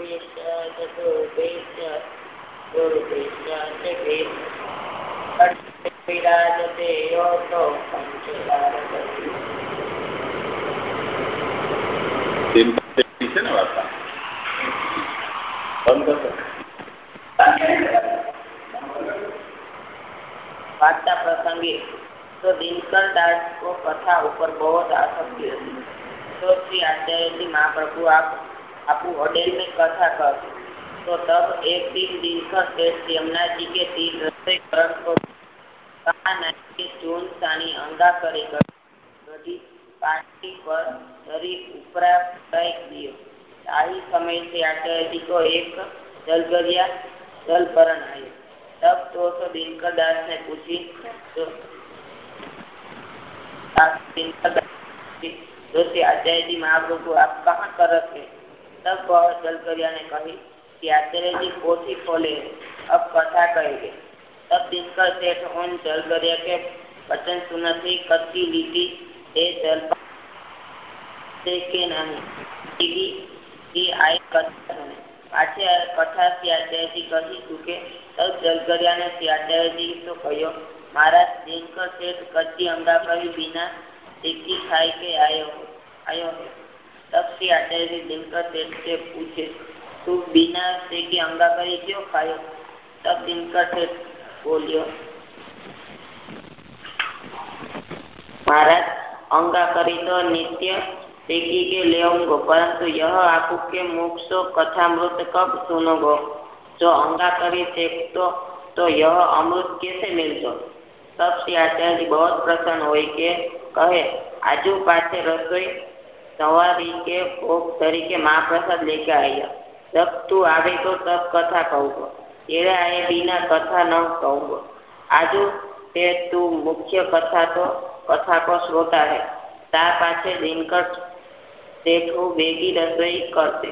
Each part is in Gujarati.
છે ને વાર્તા વાર્તા પ્રસંગે તો દિનકર દાસ કથા ઉપર બહુ આસક્તિ હતી. તો શ્રી આચાર્ય મહાપ્રભુ આપ आप आपू होटल में कथा कर तो तब एक दिन दिनकर सेठ यमुना जी के तीर रस्ते करण को कहा नहीं कि चून सानी अंगा કરી ગઢી पार्टी पर धरी उपरा फेंक दियो आई समय से आचार्य जी को एक जलगरिया जल भरण आयो तब तो तो दिनकर दास ने पूछी तो दोषी आचार्य जी महाप्रभु आप कहाँ कर थे तब वह जलकरिया ने कही कि आचार्य जी पोथी खोले अब कथा कहेंगे तब दिनकर सेठ उन जलकरिया के वचन सुनती कच्ची लीटी એ જલ કે નહીં એ આઈ કથા પાછે કથાથી આચાર્યજી કહીશું કે તબ જલગરિયાને આચાર્યજી તો કહ્યો મહારાજ દિનકર શેઠ કચ્ચી અંગા કરી વિના શીખી ખાઈ કે આયો આયો है तब श्री आचार्य जी दिनकर सेठ से पूछे तू बिना सेकी अंगा करी क्यों खायो तब दिनकर सेठ बोलियो महाराज अंगा करी तो नित्य सेकी के ले आऊंगो परंतु यह आपू के मोक्षो कथामृत कब सुनोगो जो अंगा करी सेकतो तो यह अमृत कैसे मिलतो तब श्री आचार्य जी बहुत प्रसन्न हो के कहे आजू पासे रसोई સવારી કે ભોગ તરીકે મહાપ્રસાદ લેકે આવ્યા તપ તું આવે તો તપ કથા કહું તેરા આયે બીના કથા ન કહું આજુ તે તું મુખ્ય કથા તો કથા કો શ્રોતા હે તાર પાસે દિનકટ देखो बेटी रसोई करते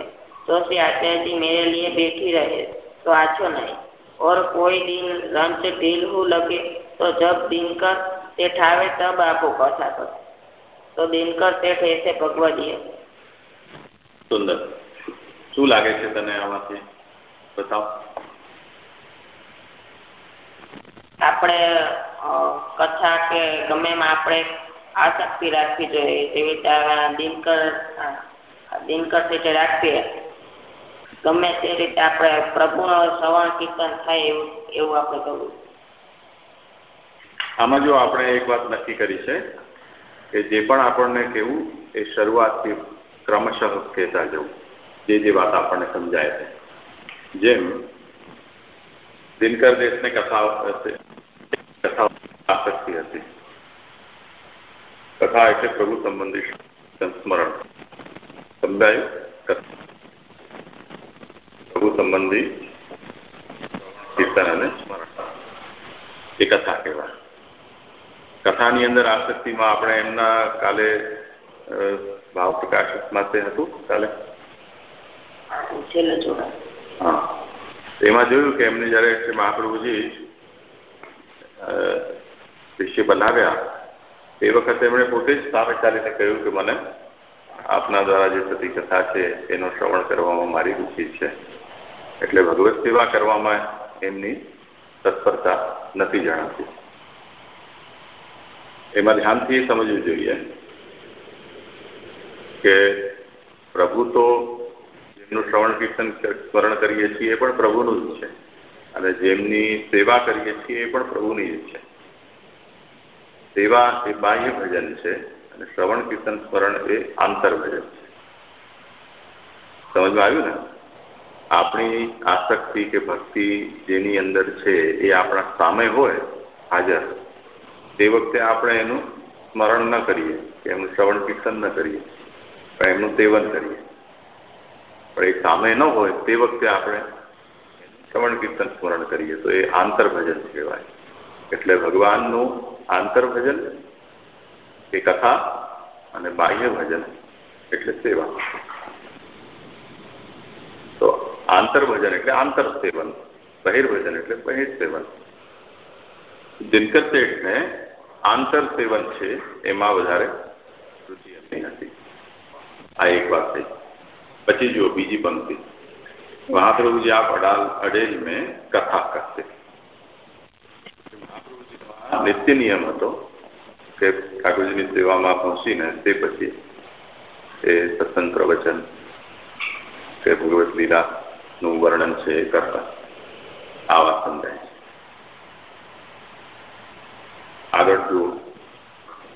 तो श्री आचार्य जी मेरे लिए बैठी रहे तो आछो नहीं और कोई दिन लंच ढील लगे तो जब दिनकर से ठावे तब आपको कथा करो તો દિનકર શેઠ એસે ભગવદીય. સુંદર. શું લાગે છે તને આમાંથી? બતાવ. આપણે કથા કે ગમે એમાં આપણે આસક્તિ રાખવી જોઈએ જેવી રીતે દિનકર દિનકર શેઠે રાખીએ. ગમે તે રીતે આપણે પ્રભુનો શ્રવણ કીર્તન થાય એવું એવું આપણે કરવું. આમાં જો આપણે એક વાત નક્કી કરી છે કે જે પણ આપણને કહેવું, એ શરૂઆતથી ક્રમશઃ કહેતા જવું જે જે વાત આપણને સમજાય છે. જેમ દિનકર દેશને કથાઓ કથાઓ આસક્તિ હતી. કથા એટલે પ્રભુ સંબંધી સંસ્મરણ. સમજાયું? પ્રભુ સંબંધી કીર્તન અને સ્મરણ. એ કથા કહેવાય. કથાની અંદર આસક્તિમાં આપણે એમના કાલે ભાવ પ્રકાશક માટે હતું કાલે? હા. એમાં જોયું કે એમને જયારે મહાપ્રભુજી શિષ્ય બનાવ્યા એ વખતે એમણે પોતે જ સામે ચાલીને કહ્યું કે મને આપના દ્વારા જે થતી કથા છે એનું શ્રવણ કરવામાં મારી રુચિ છે. એટલે ભગવત સેવા કરવામાં એમની તત્પરતા નથી જણાતી. એમાં ધ્યાનથી સમજવું જોઈએ કે પ્રભુ તો જેમનું શ્રવણ કીર્તન સ્મરણ કરીએ છીએ એ પણ પ્રભુનું જ છે. અને જેમની સેવા કરીએ છીએ એ પણ પ્રભુની જ છે. સેવા એ બાહ્ય ભજન છે અને શ્રવણ, કીર્તન, સ્મરણ એ આંતર ભજન છે. સમજમાં આવ્યું ને? આપણી આસક્તિ કે ભક્તિ જેની અંદર છે એ આપણા સામે હોય, હાજર તે વખતે આપણે એનું સ્મરણ ન કરીએ, કે એમનું શ્રવણ કીર્તન ન કરીએ પણ એમનું સેવન કરીએ. પણ એ સામે ન હોય તે વખતે આપણે શ્રવણ કીર્તન સ્મરણ કરીએ, તો એ આંતરભજન કહેવાય. એટલે ભગવાનનું આંતરભજન, એ કથા અને બાહ્ય ભજન, એટલે સેવા. તો આંતરભજન એટલે આંતર સેવન બહિર્ભજન એટલે બહિર્સેવન. દિનકર શેઠને આંતર સેવન છે, એમાં વધારે રુચિ એમની હતી આ એક વાત થઈ પછી જુઓ, બીજી પંક્તિ. મહાપ્રભુજી આપ અડાલ અડેલ મેં કથા કરશે. નિત્ય નિયમ હતો કે ઠાકોરજીની સેવામાં પહોંચીને તે પછી એ સત્સંગ પ્રવચન કે ભગવત લીલાનું વર્ણન છે એ કરતા. આ વાત આગળ જુઓ.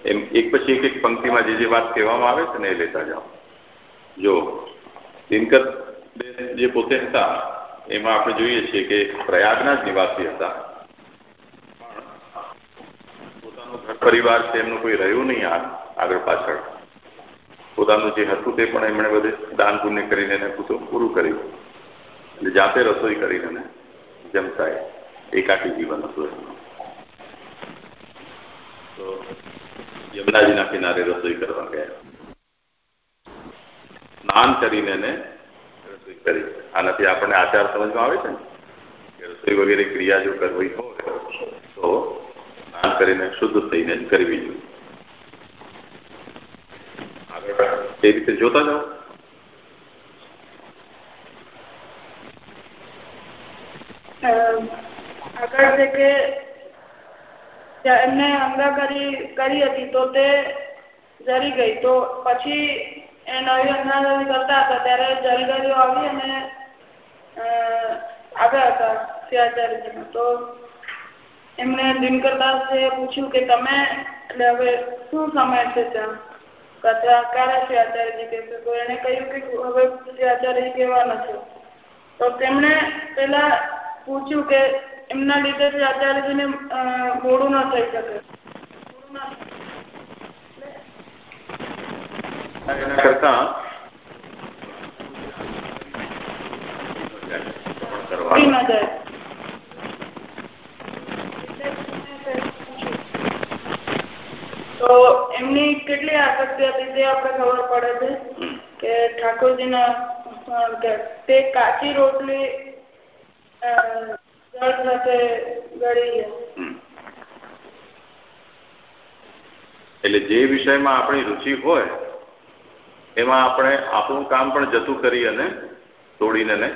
એમ એક પછી એક એક પંક્તિમાં જે જે વાત કહેવામાં આવે છે ને એ લેતા જાઓ. જો દિનકર જે પોતે હતા, એમાં આપણે જોઈએ છીએ કે પ્રયાગના જ નિવાસી હતા. પોતાનું ઘર પરિવાર છે, એમનું કોઈ રહ્યું નહીં આગળ પાછળ. પોતાનું જે હતું તે પણ એમણે બધે દાન પુણ્ય કરીને એને પૂરું કર્યું. એટલે જાતે રસોઈ કરીને જમતા એકાકી જીવન હતું એમનું. તો યમુનાજીના કિનારે રસોઈ કરવા ગયા. સ્નાન કરીને એને રસોઈ કરી. આનાથી આપણને આચાર સમજમાં આવે છે ને? કે રસોઈ વગેરે ક્રિયા જો કરવી હોય, તો સ્નાન કરીને શુદ્ધ થઈને જ કરવી જોઈએ. એ રીતે જોતા જાઓ? આગળ છે કે એમને હંગા કરી કરી હતી તો તે જરી ગઈ. તો પછી એ નવી અંગાગરી કરતા હતા. ત્યારે જલગરીઓ આવી અને આવ્યા હતા શિવાચાર્યજીને તો એમણે દિનકરદાસે પૂછ્યું કે તમે, એટલે હવે શું સમય છે ત્યાં? કથા ક્યારે શિવાચાર્યજી કહેશે? તો એણે કહ્યું કે હવે શિવાચાર્યજી કહેવાના છે. તો તેમણે પેલા પૂછ્યું કે એમના લીધે આચાર્યજીને મોડું ન થઈ શકે. એના કરતા તો એમની કેટલી આસક્તિ હતી તે આપણે ખબર પડે છે કે ઠાકોરજીના તે કાચી રોટલી એટલે જે વિષયમાં આપણી રુચિ હોય, એમાં આપણે આપણું કામ પણ જતું કરી અને તોડીને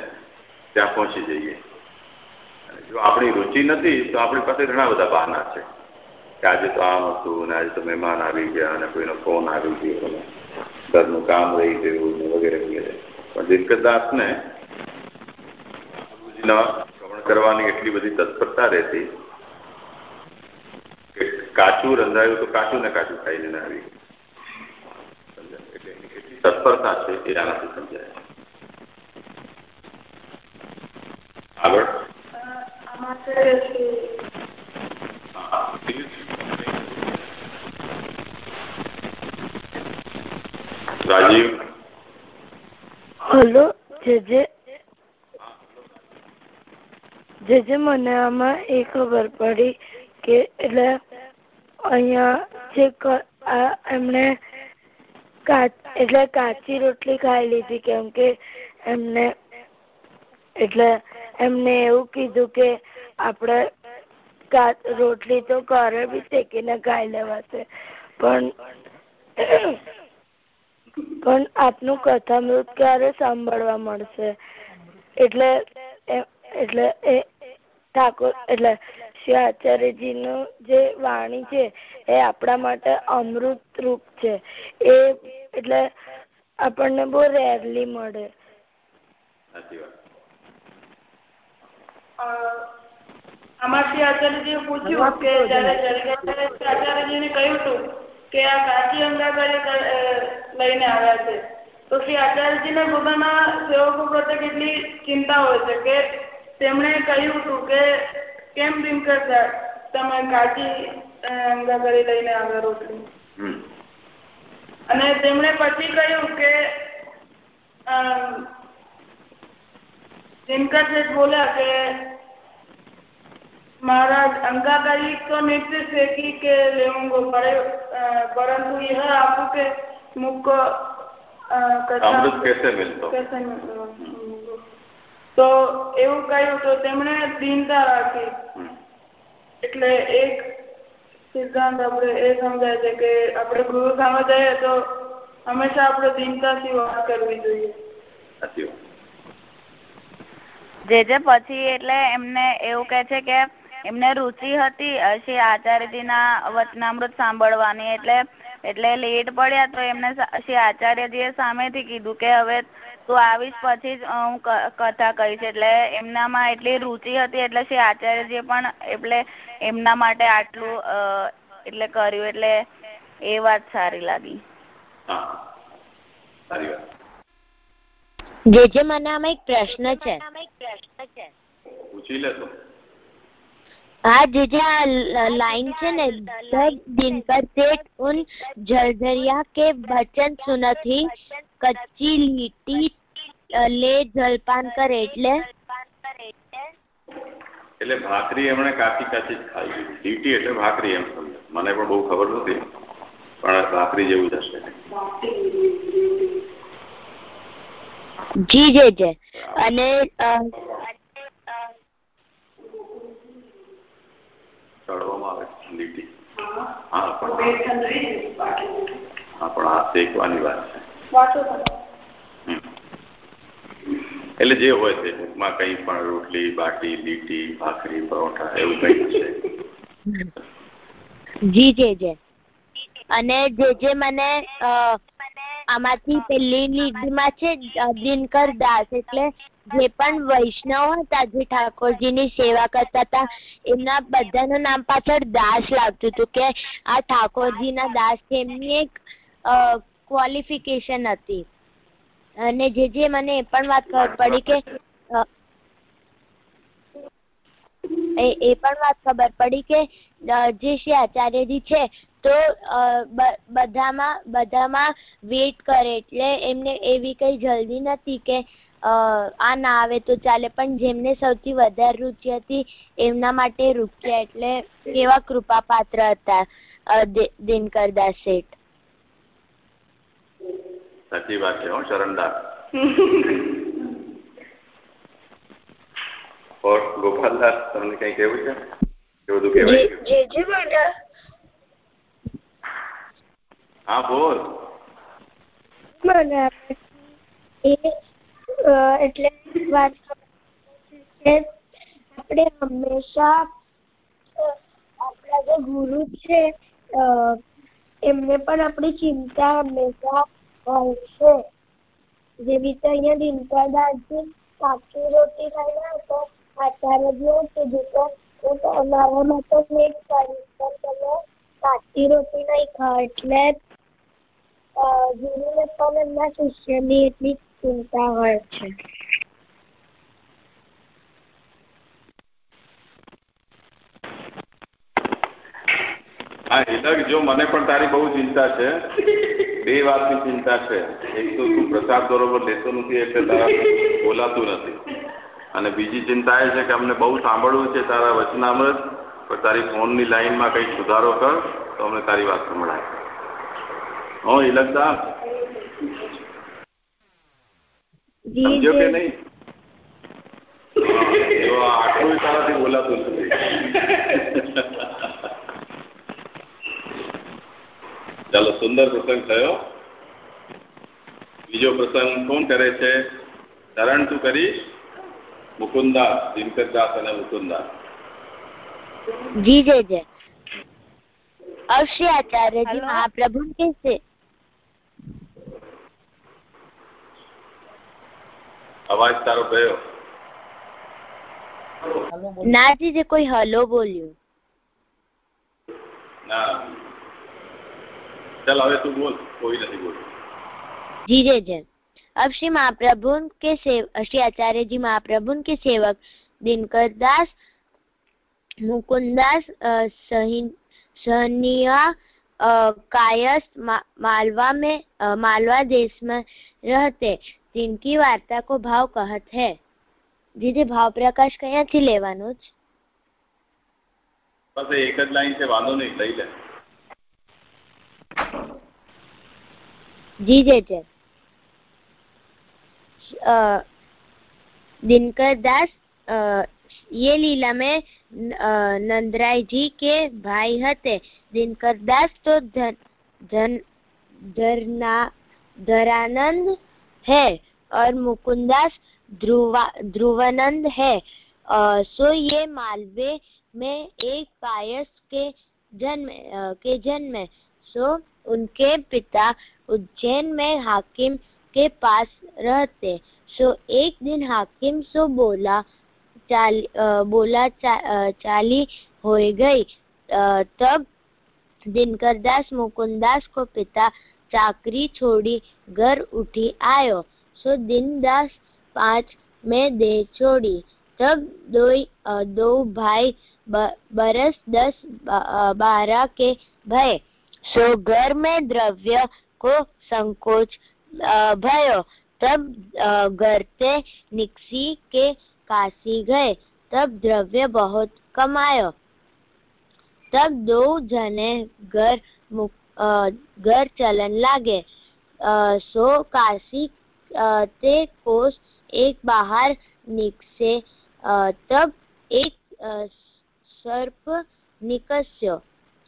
ત્યાં પહોંચી જઈએ. જો આપણી રુચિ નથી, તો આપણી પાસે ઘણા બધા બહાના છે. કે આજે તો આમ હતું ને આજે તો મહેમાન આવી ગયા અને કોઈનો ફોન આવી ગયો અને ઘરનું કામ રહી ગયું ને વગેરે વગેરે. પણ શ્રવણ કરવાની એટલી બધી તત્પરતા રહેતી કે કાચું રંધાયું તો કાચું ને કાચું ખાઈને આવી. એટલે એની તત્પરતા છે એ આનાથી સમજાય. આગળ? રાજીવ? હલો, જે જે જે જે મને આમાં એ ખબર પડી કે એટલે અહીંયા જે એમણે એટલે કાચી રોટલી ખાઈ લીધી કેમ કે એમને, એટલે એમને એવું કીધું કે આપણે રોટલી તો ઘરે બી શેકીને ખાઈ લેવાશે. પણ પણ આપનું કથામૃત ક્યારે સાંભળવા મળશે? એટલે એટલે એ ઠાકોર એટલે શ્રી આચાર્યજીનું જે વાણી છે એ આપણા માટે અમૃત રૂપ છે. એ એટલે આપણને બહુ રેરલી મળે. આમાંથી આચાર્યજીએ પૂછ્યું કે જયારે આચાર્યજીને કહ્યું હતું કે આ કાચી અંગાકારી લઈને આવ્યા છે તો શ્રી આચાર્યજીને પોતાના સેવકો પ્રત્યે કેટલી ચિંતા હોય છે કે તેમણે કહ્યું હતું કે કેમ દિનકર તમે કાચી અંગા કરી લઈને આવ્યા રોટલી હમ અને તેમણે પછી કહ્યું કે દિનકર શેઠ બોલ્યા કે મહારાજ અંગાકારી તો નિત્ય શેખી કે લેઉંગો પરે પરંતુ यह आपको के मुख અમૃત કેસે મિલતો કેસે મિલતો તો એવું કહ્યું તો તેમણે દીનતા રાખી. એટલે એક સિદ્ધાંત આપણે એ સમજાય છે કે આપણે ગુરુ સામે જઈએ તો હંમેશા આપણે દીનતાથી વાત કરવી જોઈએ. જે જે પછી એટલે એમને એવું કે છે કે એમને રુચિ હતી શ્રી આચાર્યજીના વચનામૃત સાંભળવાની. એટલે એટલે લેટ પડ્યા તો એમને શ્રી આચાર્યજીએ સામેથી કીધું કે હવે તું આવીશ પછી જ હું કથા કહીશ. એટલે એમનામાં એટલી રુચિ હતી એટલે શ્રી આચાર્યજી પણ એટલે એમના માટે આટલું એટલે કર્યું. એટલે એ વાત સારી લાગી. હા સારી વાત જે જે મને આમાં એક પ્રશ્ન છે. પૂછી લે તો આ જે જે લાઈન છે ને દસ દિન પર પેટ ઉન જળધરિયા કે વચન સુનથી કચ્ચી લીટી લે જલપાન કરે એટલે? એટલે ભાખરી એમણે કાચી કાચી જ ખાઈ લીટી એટલે ભાખરી એમ મને પણ બહુ ખબર નથી પણ ભાખરી જેવું જ જી જે જે. અને તળવામાં આવે છે લીટી. હા. પણ હા પણ આ શેકવાની વાત છે. એટલે જે હોય તે ટૂંકમાં કંઈ પણ રોટલી બાટી લીટી ભાખરી પરોઠા એવું કંઈ છે જી જે જે. અને જે જે મને આમાંથી પેલી લીટીમાં છે, દિનકર દાસ, એટલે જે પણ વૈષ્ણવ હતા, જે ઠાકોરજીની સેવા કરતા હતા, એમના બધાનું નામ પાછળ દાસ લાગતું હતું કે આ ઠાકોરજીના દાસ છે એમની એક ક્વોલિફિકેશન હતી. અને જે જે મને એ પણ વાત ખબર પડી કે એ એ પણ વાત ખબર પડી કે જે શ્રી આચાર્યજી છે તો બધામાં બધામાં વેઇટ કરે એટલે એમને એવી કઈ જલ્દી નથી કે આ ના આવે તો ચાલે પણ જેમને સૌથી વધારે રુચિ હતી એમના માટે રૂક્યા એટલે કેવા કૃપા પાત્ર હતા અ, દિ- શેઠ. સાચી વાત છે હો શરણદાસ ઓર ગોપાલદાસ તમને કઈ કેવું છે? કે બધું કહેવાય? હા બોલ. એ એટલે આપણે હંમેશા આપણા જે ગુરુ છે એમને પણ આપણી ચિંતા હંમેશા હોય છે. જેવી રીતે અહીંયા દિનકરદાસજી કાચી રોટી ખાઈ તો કીધું કે હું તો અમારા માટે વેટ કરીશ પણ તમે કાચી રોટી નહીં ખાઓ એટલે ગુરુને પણ એમના શિષ્યની એટલી ચિંતા હોય છે. હા હિલક જો મને પણ તારી બહુ ચિંતા છે. બે વાતની ચિંતા છે. એક તો તું પ્રસાદ બરોબર લેતો નથી, એટલે તારા બોલાતું નથી. અને બીજી ચિંતા એ છે કે અમને બહુ સાંભળવું છે તારા વચનામૃત પણ તારી ફોનની લાઈનમાં કંઈક સુધારો કર તો અમને તારી વાત સંભળાય. હો હિલકદા સમજો કે નહીં? આટલું તારાથી બોલાતું નથી ચાલો સુંદર પ્રસંગ થયો. બીજો પ્રસંગ કોણ કરે છે? ધરણ તું કરીશ. ಮುಕುಂದ ದಿನಕದಾಸನ ಮುಕುಂದ जी जय जय अवश्य आचार्य जी महाप्रभु कैसे અવાજ તારો ગયો ના જી જે કોઈ હલો બોલ્યું ના ચાલ હવે તું બોલ કોઈ નથી બોલ્યું જી જય જય अब श्री महाप्रभु के सेव श्री आचार्य जी महाप्रभु के सेवक दिनकर दास मुकुंदास सहनिया कायस मा, मालवा में आ, मालवा देश में रहते जिनकी वार्ता को भाव कहत है દીદી ભાવ પ્રકાશ કયાથી લેવાનો જ બસ એક જ લાઈન છે વાંધો નહીં લઈ લે जी जय दिनकर दास ये लीला में नंदराय जी के भाई हते। दिनकर दास तो धन धन धरना धरानंद है और मुकुंदास ध्रुवा ध्रुवानंद है। आ, सो ये मालवे में एक पायस के जन्म के जन्म सो उनके पिता उज्जैन में हाकिम के पास रहते। सो एक दिन हाकिम सो बोला चाल बोला चा, चाली हो गई। तब दिनकर दास मुकुंदास को पिता चाकरी छोड़ी घर उठी आयो। सो दिन दास पाँच में दे छोड़ी। तब दो दो भाई बरस दस बारह के भय। सो घर में द्रव्य को संकोच भयो। तब से निकसी के काशी गए। तब द्रव्य बहुत कमायो। तब दो जने घर घर चलन लागे। सो काशी ते कोस एक बाहर निकसे। तब एक सर्प निकस्यो।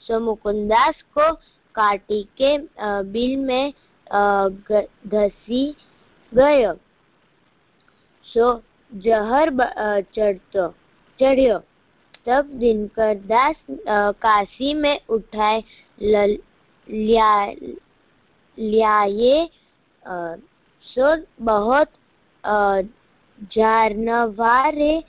सो मुकुंदास को काटी के बिल में धसी गयो। सो जहर चढ़तो, चढ़ियो। तब दिनकर दास काशी में उठाए लिया, लियाए सो बहुत जानवारे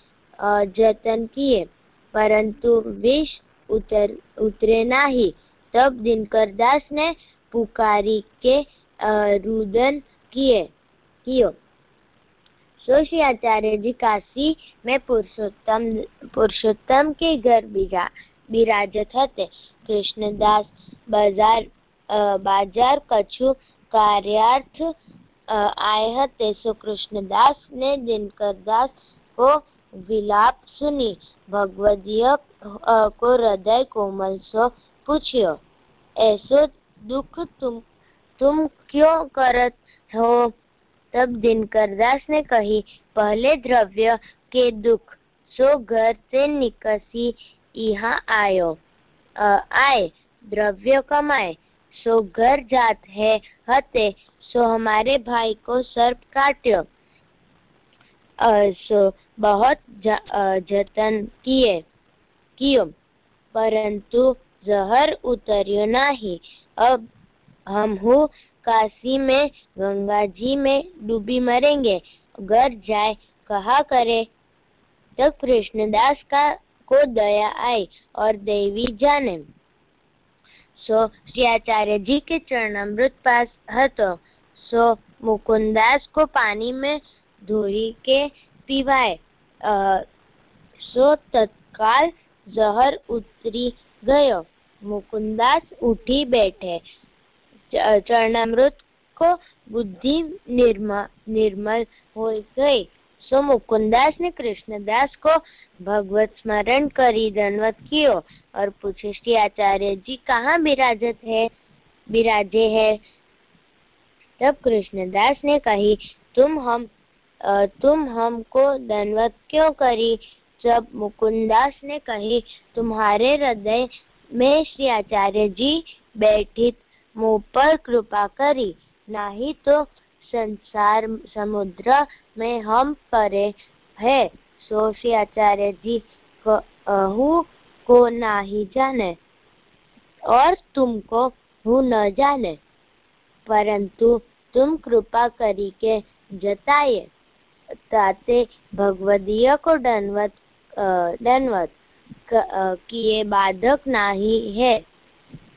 जतन किए। परंतु विष उतर, उतरे नहीं। तब दिनकर दास ने पुकारी के रुदन किए, कियो। सोशी आचार्य जी काशी में पुरुषोत्तम पुरुषोत्तम के घर बिराजत हते। कृष्णदास बाज़ार बाज़ार कछु कार्यार्थ आए हते। सो कृष्णदास ने दिनकर दास को विलाप सुनी। भगवदीय को हृदय कोमल सो पूछियो, ऐसो दुख तुम तुम क्यों करत हो? तब दिनकर दास ने कही, पहले द्रव्य के दुख सो घर से निकसी यहाँ आयो। आए, द्रव्य कमाए, सो घर जात है हते, सो हमारे भाई को सर्प काट्यो। सो बहुत जतन किए, कियो। परंतु जहर उतरियो नहीं। अब हम हो काशी में, गंगा जी में डूबी मरेंगे। घर जाए, कहा करे? तब कृष्णदास का, को दया आई और देवी जाने। सो श्री आचार्य जी के चरण अमृत पास हतो। सो मुकुंददास को पानी में धोई के पीवाए। सो तत्काल जहर उतरी गयो। मुकुंददास उठी बैठे। चरणामृत को बुद्धि निर्मल निर्मल हो गई। सो मुकुंदास ने कृष्णदास को भगवत स्मरण करी दंडवत कियो और पूछे, श्री आचार्य जी कहाँ विराजत है? विराजे है? तब कृष्णदास ने कही, तुम हम तुम हमको दंडवत क्यों करी? जब मुकुंदास ने कही, तुम्हारे हृदय में श्री आचार्य जी बैठित मुँह पर कृपा करी। नहीं तो संसार, समुद्र में हम परे है। सो श्री आचार्य जी हूँ को नहीं जाने और तुमको हूँ न जाने। परंतु तुम कृपा करी के जताए ताते भगवदीय को दंडवत दंडवत किए बाधक नहीं है।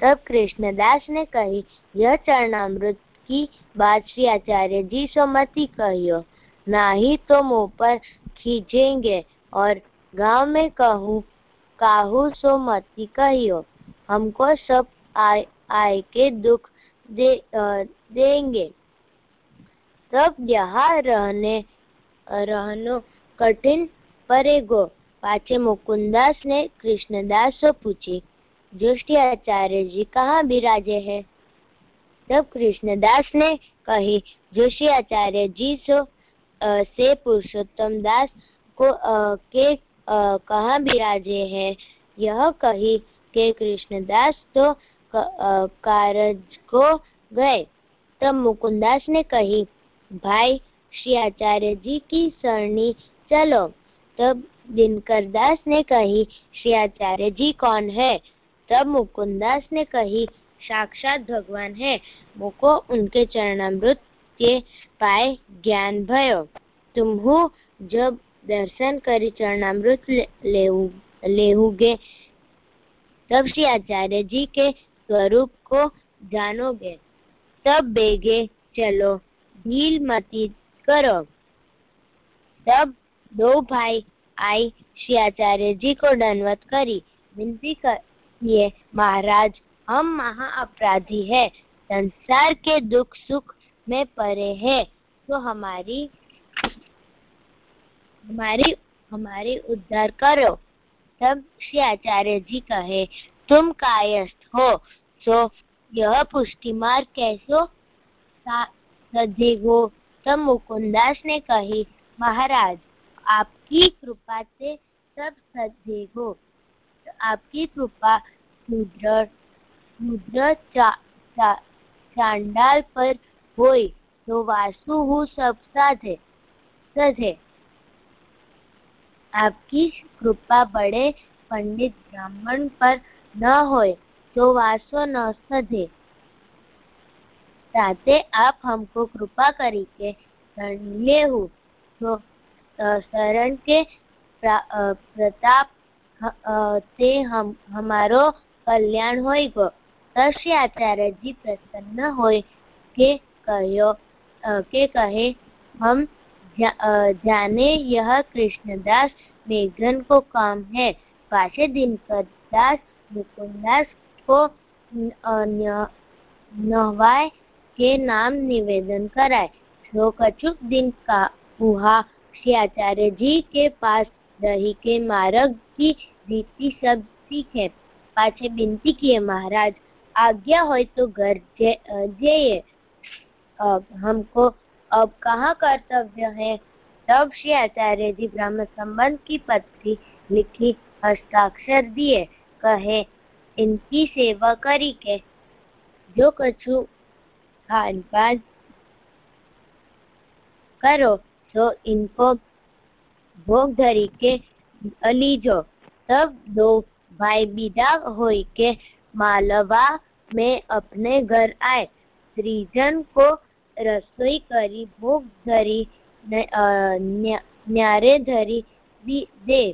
तब कृष्णदास ने कही यह चरणामृत की बात श्री आचार्य जी सो मती कहियो। नहीं तो मुँह पर खींचेंगे और गाँव में कहूँ काहू सो मती कहियो। हमको सब आय आए के दुख दे आ, देंगे तब यहाँ रहने रहनो कठिन पड़ेगो पाचे मुकुंदास ने कृष्णदास से पूछी जोशी आचार्य जी कहाँ बिराजे है? तब कृष्णदास ने कही जोशी आचार्य जी सो से पुरुषोत्तम दास को आ, के कहाँ बिराजे है? यह कही के कृष्णदास तो कारज को गए। तब मुकुंदास ने कही भाई श्री आचार्य जी की सरणी चलो। तब दिनकर दास ने कही श्री आचार्य जी कौन है? तब मुकुंदास ने कही, साक्षात भगवान है। मुको उनके चरणामृत के पाए ज्ञान भयो। तुम्हू जब दर्शन करी चरणामृत लेहुगे तब श्री आचार्य जी के स्वरूप को जानोगे। तब बेगे चलो, ढील मती करो। तब दो भाई आई, श्री आचार्य जी को दंडवत करी। विनती किए महाराज, हम महा अपराधी है, संसार के दुख सुख में परे है तो हमारी हमारी हमारी उद्धार करो, तब श्री आचार्य जी कहे, तुम कायस्थ हो सो यह पुष्टि मार्ग कैसो? सधेगो तब मुकुंदास ने कही, महाराज, आपकी कृपा से सब सधेगो आपकी कृपा रुद्र रुद्र चा, चा, चांडाल पर होय तो वासु हूँ सब साधे सधे आपकी कृपा बड़े पंडित ब्राह्मण पर न होय तो वासो न सधे સાથે આપ हमको कृपा करी के शरण लेहु तो शरण के प्रताप તે हम हमारो कल्याण होएगो तस्य आचार्य जी प्रसन्न होय के कहो के कहे हम जाने यह कृष्णदास मेघन को काम है पाछे दिन दास मुकुंदास को नहवाय के नाम निवेदन कराए जो कछुक दिन का हुआ श्री आचार्य जी के पास दही के मार्ग की रीति सब सीखे पाछे विनती किए महाराज आज्ञा हो तो घर जाइए अब हमको अब कहाँ कर्तव्य है तब श्री आचार्य जी ब्रह्म संबंध की पत्री लिखी हस्ताक्षर दिए कहे इनकी सेवा करी के जो कछु खान पान करो तो इनको भोग धरी के लीजो तब दो भाई विदा हो के मालवा में अपने घर आए। त्रिजन को रसोई करी भोग धरी न्यारे धरी दे।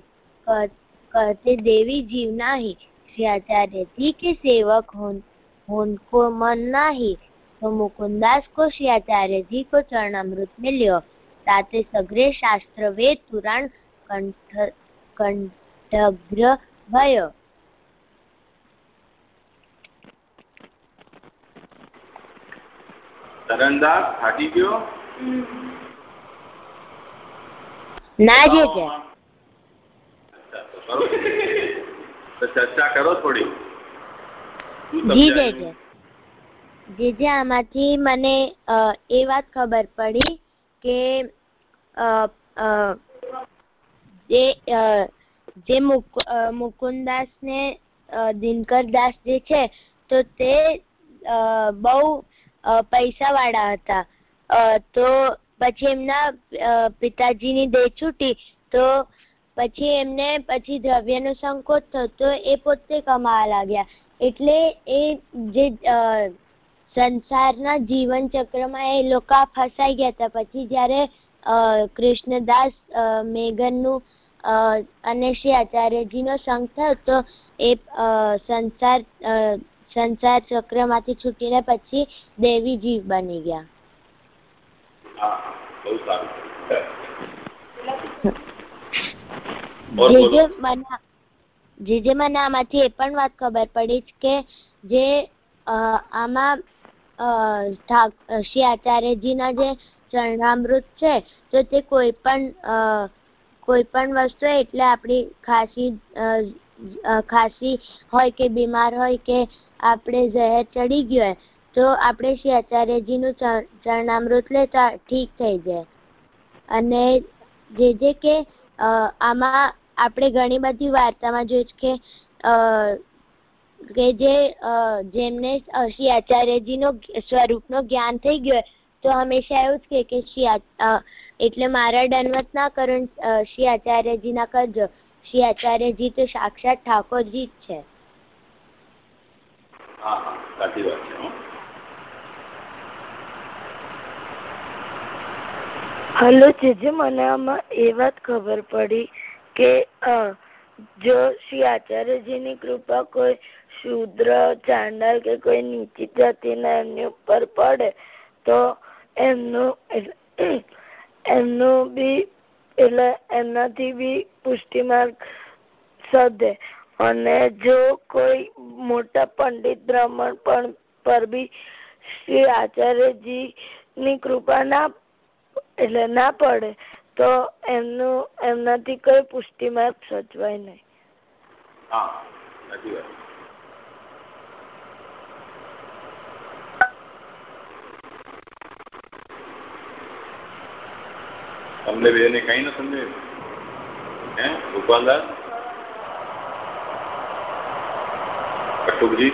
कहते देवी जीव नाही। श्री जी के सेवक होन, को मन नाही। तो मुकुंदास को श्री जी को चरणामृत मिल्यो ताते सगरे शास्त्र वेद पुराण कंठ ડભ્ર ચર્ચા કરો થોડી. જી જે છે આમાંથી મને એ વાત ખબર પડી કે જે જે મુકુંદાસ ને દિનકર દાસ જે છે, તો તે બહુ પૈસા વાળા હતા. તો પછી એમના પિતાજીની દેહ છૂટી, તો પછી એમને પછી દ્રવ્યનો સંકોચ થતો એ પોતે કમાવા લાગ્યા. એટલે એ જે સંસારના જીવન ચક્રમાં એ લોકો ફસાઈ ગયા હતા. પછી જ્યારે કૃષ્ણદાસ મેઘનનું અને શ્રી આચાર્યજીનો સંગ થયો તો એ સંસાર સંસાર ચક્રમાંથી છૂટીને પછી દેવી જીવ બની ગયા. જે મને આમાંથી એ પણ વાત ખબર પડી કે જે આમાં શ્રી આચાર્યજીના જે ચરણામૃત છે તો તે કોઈ પણ કોઈ પણ વસ્તુ એટલે આપણી ખાંસી ખાંસી હોય કે બીમાર હોય કે આપણે ઝેર ચડી ગયું હોય, તો આપણે શ્રી આચાર્યજીનું ચરણામૃત લેતા ઠીક થઈ જાય. અને જે જે કે આમાં આપણે ઘણી બધી વાર્તામાં જોયું કે કે જે જેમને શ્રી આચાર્યજીનો સ્વરૂપનો જ્ઞાન થઈ ગયો તો હંમેશા એવું જ કે શ્રી એટલે મારા દંડવત ના કરો શ્રી આચાર્યજી ના કરજો. શ્રી આચાર્યજી તો સાક્ષાત ઠાકોરજી જ છે. હા હા સાચી વાત છે હલો જીજી મને આમાં એ વાત ખબર પડી કે જો શ્રી આચાર્યજીની કૃપા કોઈ શુદ્ર ચાંડાલ કે કોઈ નીચી જાતિના એમની ઉપર પડે તો એમનું એમનું બી, એટલે એમનાથી બી પુષ્ટિ માર્ગ સધે અને જો કોઈ મોટા પંડિત બ્રાહ્મણ પણ, પર બી શ્રી આચાર્યજી ની કૃપા ના, એટલે ના પડે, તો એમનું, એમનાથી કોઈ પુષ્ટિ માર્ગ સચવાય નહીં. હા, સાચી વાત. તમને બેને કઈ ન સમજાયું? હે ગોપાલદાસ કટુકજી?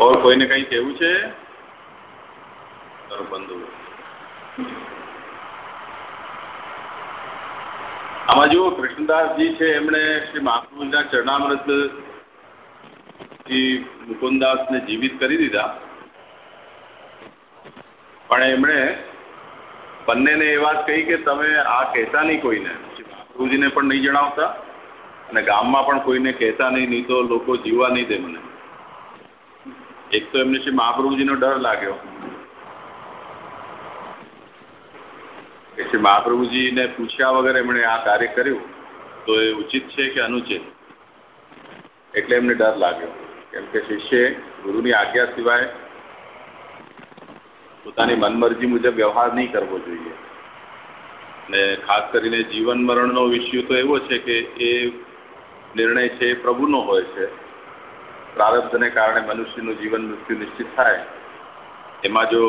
ઓર કોઈને કઈ કેવું છે? બંધુ. આમાં જુઓ, કૃષ્ણદાસજી છે, એમણે શ્રી મહાપ્રભુના ચરણામૃત મુકુંદાસને જીવિત કરી દીધા. પણ એમણે બંનેને એ વાત કહી કે તમે આ કહેતા નહીં કોઈને. મહાપ્રભુજીને પણ નહીં જણાવતા અને ગામમાં પણ કોઈને કહેતા નહીં નહીં તો લોકો જીવવા નહીં દે મને. એક તો એમને શ્રી મહાપ્રભુજીનો ડર લાગ્યો. કે શ્રી મહાપ્રભુજીને પૂછ્યા વગર એમણે આ કાર્ય કર્યું તો એ ઉચિત છે કે અનુચિત? એટલે એમને ડર લાગ્યો. કેમ કે શિષ્યે ગુરુની આજ્ઞા સિવાય પોતાની મનમરજી મુજબ વ્યવહાર નહીં કરવો જોઈએ. ને ખાસ કરીને જીવન મરણનો વિષય તો એવો છે કે એ નિર્ણય છે એ પ્રભુનો હોય છે. પ્રારબ્ધને કારણે મનુષ્યનું જીવન મૃત્યુ નિશ્ચિત થાય. એમાં જો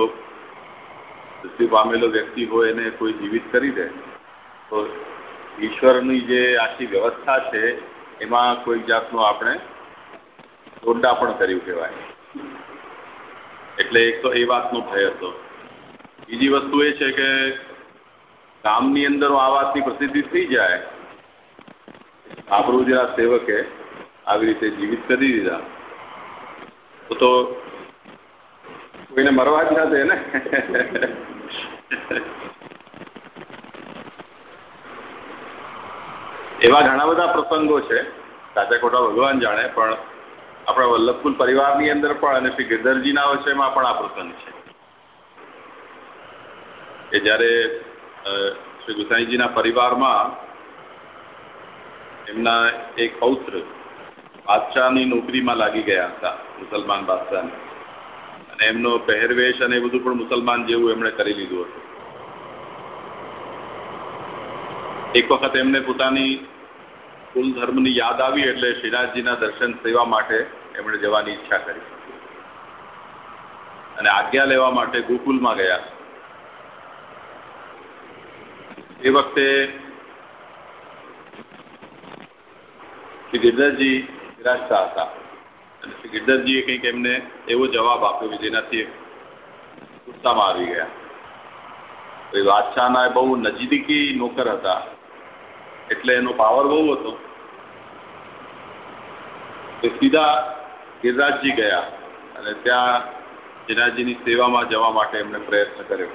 મૃત્યુ પામેલો વ્યક્તિ હોય એને કોઈ જીવિત કરી દે, તો ઈશ્વરની જે આખી વ્યવસ્થા છે, એમાં કોઈ જાતનું આપણે દોડડા પણ કર્યું કહેવાય. એટલે એક તો એ વાતનો ભય હતો. બીજી વસ્તુ એ છે કે ગામની અંદર આ વાતની પ્રસિદ્ધિ થઈ જાય મહાપ્રભુજીના સેવકે આવી રીતે જીવિત કરી દીધા. તો કોઈને મરવા જ ના દે ને? એવા ઘણા બધા પ્રસંગો છે. સાચા ખોટા ભગવાન જાણે, પણ આપણા વલ્લભકુલ પરિવારની અંદર પણ અને શ્રી ગિરધરજીના વિષયમાં પણ આ પ્રસંગ છે. કે જ્યારે શ્રી ગુસાઈજીના પરિવારમાં એમના એક પૌત્ર બાદશાહની નોકરીમાં લાગી ગયા હતા, મુસલમાન બાદશાહને. અને એમનો પહેરવેશ અને બધું પણ મુસલમાન જેવું એમણે કરી લીધું હતું. એક વખત એમને પોતાની કુલ ધર્મની યાદ આવી એટલે શ્રીનાથજીના દર્શન સેવા માટે એમણે જવાની ઈચ્છા કરી. અને આજ્ઞા લેવા માટે ગોકુલમાં ગયા. એ વખતે શ્રી ગિરધરજી વિરાજતા હતા. અને શ્રી ગિરધરજીએ કંઈક એમને એવો જવાબ આપ્યો જેનાથી ગુસ્સામાં આવી ગયા. એ બાદશાહના બહુ નજીકી નોકર હતા. એટલે એનો પાવર બહુ હતો. સીધા ગિરરાજજી ગયા અને ત્યાં શ્રીનાથજીની સેવામાં જવા માટે એમણે પ્રયત્ન કર્યો.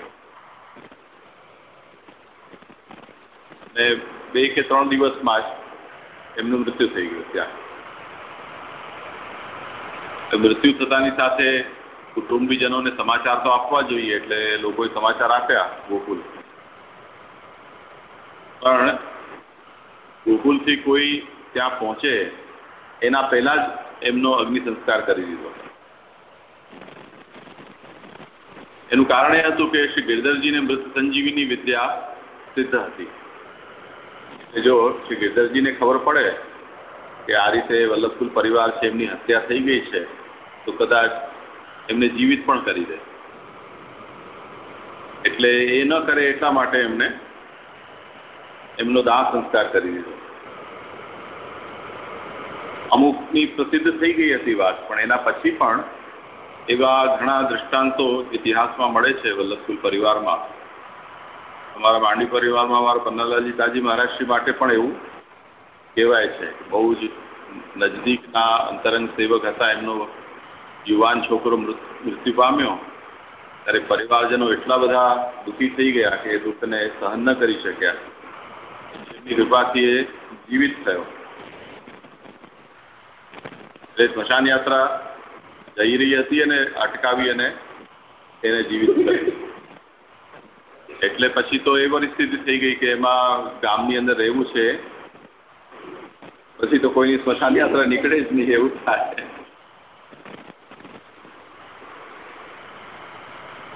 ને બે કે ત્રણ દિવસમાં જ એમનું મૃત્યુ થઈ ગયું ત્યાં. મૃત્યુ થતાની સાથે કુટુંબીજનોને સમાચાર તો આપવા જોઈએ એટલે લોકોએ સમાચાર આપ્યા ગોકુલ. પણ ગોકુલથી કોઈ ત્યાં પહોંચે એના પહેલા જ એમનો અગ્નિ સંસ્કાર કરી દીધો. એનું કારણ એ હતું કે શ્રી ગિરધરજીને મૃત સંજીવીની વિદ્યા સિદ્ધ હતી. જો શ્રી ગિરધરજીને ખબર પડે કે આ રીતે વલ્લભકુલ પરિવાર છે, એમની હત્યા થઈ ગઈ છે, તો કદાચ એમને જીવિત પણ કરી દે. એટલે એ ન કરે એટલા માટે એમને એમનો દાહ સંસ્કાર કરી દીધો. અમુકની પ્રસિદ્ધ થઈ ગઈ હતી વાત, પણ એના પછી પણ એવા ઘણા દ્રષ્ટાંતો ઇતિહાસમાં મળે છે વલ્લભકુલ પરિવારમાં. અમારા માંડી પરિવારમાં અમારા પન્નાલાલજી તાજી મહારાજશ્રી માટે પણ એવું કહેવાય છે બહુ જ નજદીકના અંતરંગ સેવક હતા, એમનો યુવાન છોકરો મૃત્યુ પામ્યો. ત્યારે પરિવારજનો એટલા બધા દુઃખી થઈ ગયા કે એ દુઃખને સહન ન કરી શક્યા. એમની કૃપાથી એ જીવિત થયો. સ્મશાન યાત્રા જઈ રહી હતી અને અટકાવી અને એને જીવિત કરી. એટલે પછી તો એ પરિસ્થિતિ થઈ ગઈ કે એમાં ગામની અંદર રહેવું છે. પછી તો કોઈની સ્મશાન યાત્રા નીકળે જ નહીં એવું થાય.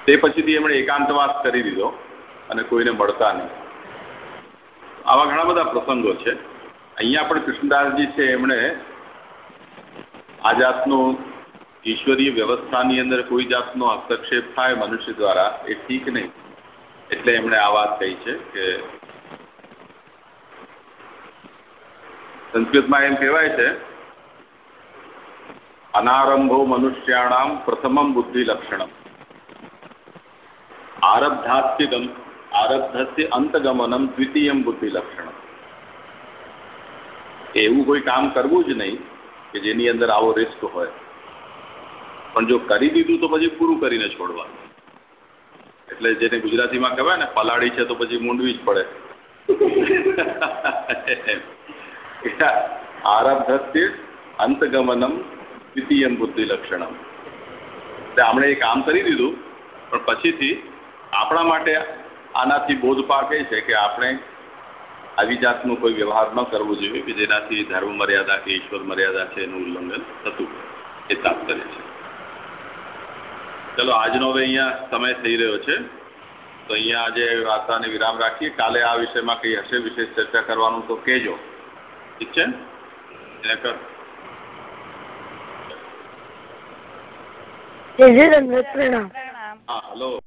તે પછીથી એમણે એકાંતવાસ કરી દીધો અને કોઈને મળતા નહીં. આવા ઘણા બધા પ્રસંગો છે. અહીંયા પણ કૃષ્ણદાસજી છે એમણે આ જાતનું ઈશ્વરીય વ્યવસ્થાની અંદર કોઈ જાતનો હસ્તક્ષેપ થાય મનુષ્ય દ્વારા એ ઠીક નહીં. એટલે એમણે આ વાત કહી છે કે સંસ્કૃતમાં એમ કહેવાય છે, અનારંભો મનુષ્યાણામ પ્રથમમ બુદ્ધિ લક્ષણમ. આરબ્ધાસ્ય આરબ્ધસ્ય અંતગમનમ દ્વિતીયમ બુદ્ધિ લક્ષણમ. એવું કોઈ કામ કરવું જ નહીં કે જેની અંદર આવો રિસ્ક હોય. પણ જો કરી દીધું તો પછી પૂરું કરીને છોડવાનું. એટલે જેને ગુજરાતીમાં કહેવાય ને, પલાળી છે તો પછી મૂંડવી જ પડે. આરબ્ધસ્ય અંતગમનમ દ્વિતીયમ બુદ્ધિ લક્ષણમ એટલે આપણે એ કામ કરી દીધું, પણ પછીથી આપણા માટે આનાથી બોધ પાકે છે કે આપણે આવી જાતનો કોઈ વ્યવહાર ન કરવો જોઈએ કે જેનાથી ધર્મ મર્યાદા કે ઈશ્વર મર્યાદા છે એનું ઉલ્લંઘન થતું એ તાત્પર્ય છે. ચલો આજનો હવે અહીંયા સમય થઈ રહ્યો છે. તો અહીંયા આજે વાર્તાને વિરામ રાખીએ. કાલે આ વિષયમાં કંઈ હશે વિશેષ ચર્ચા કરવાનું તો કહેજો. ઠીક છે? પ્રણામ પ્રણામ. હા હલો.